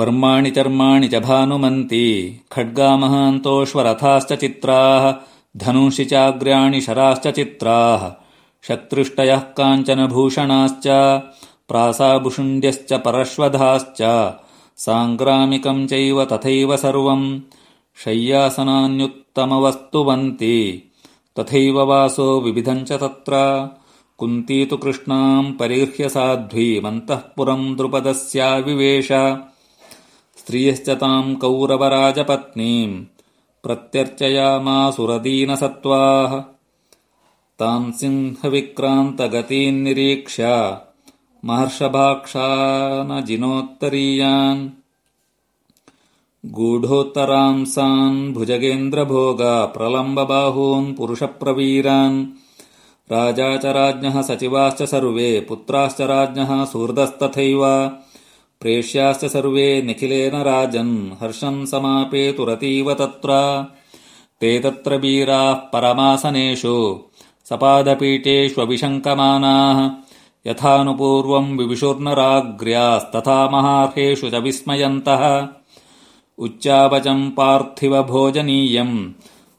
वर्माणि चर्माणि च भानुमन्ति। खड्गामहान्तोऽश्वरथाश्च चित्राः धनुषि चाग्र्याणि शराश्च चित्राः। शत्रुष्टयः काञ्चनभूषणाश्च प्रासाभुषुण्ड्यश्च परश्वधाश्च साङ्ग्रामिकम् चैव तथैव सर्वम् शय्यासनान्युत्तमवस्तुवन्ति। तथैव वासो विविधम् च तत्र। कुन्ती तु कृष्णाम् परिह्य साध्वीमन्तःपुरम् द्रुपदस्याविवेश स्त्रियश्च ताम् कौरवराजपत्नीम् प्रत्यर्चयामासुरदीनसत्त्वाः। ताम् सिंहविक्रान्तगतीन्निरीक्ष्य महर्षभाक्षानजिनोत्तरीयान्। गूढोत्तरांसान् भुजगेन्द्रभोगा प्रलम्बबाहून् पुरुषप्रवीरान्। राजा च राज्ञः सचिवाश्च सर्वे पुत्राश्च राज्ञः सुहृदस्तथैव प्रेष्याश्च सर्वे निखिलेन राजन्। हर्षम् समापेतुरतीव तत्र। ते तत्र वीराः परमासनेषु। सपादपीठेष्वभिशङ्कमानाः। यथानुपूर्वम् विविशुर्नराग्र्यास्तथा महार्हेषु च विस्मयन्तः। उच्चावचम् पार्थिवभोजनीयम्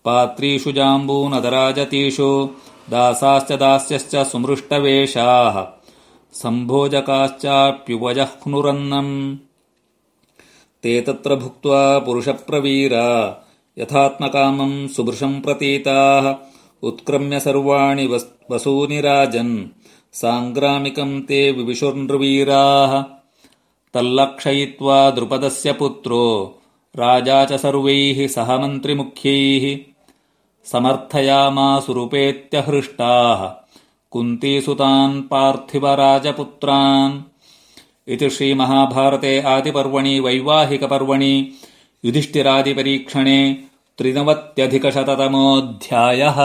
पात्रीषु जाम्बूनदराजतीषु। दासाश्च दास्यश्च सुमृष्टवेषाः सम्भोजकाश्चाप्युपजह्नुरन्नम्। ते तत्र भुक्त्वा पुरुषप्रवीरा यथात्मकामम् सुभृशम् प्रतीताः। उत्क्रम्य सर्वाणि वसूनि राजन् साङ्ग्रामिकम् ते विविशुर्नृवीराः। तल्लक्षयित्वा द्रुपदस्य पुत्रो राजा च सर्वैः सह मन्त्रिमुख्यैः। समर्थयामासुरुपेत्यहृष्टाः कुन्तीसुतान् पार्थिवराजपुत्रान्। इति श्रीमहाभारते आदिपर्वणि वैवाहिकपर्वणि युधिष्ठिरादिपरीक्षणे त्रिनवत्यधिकशततमोऽध्यायः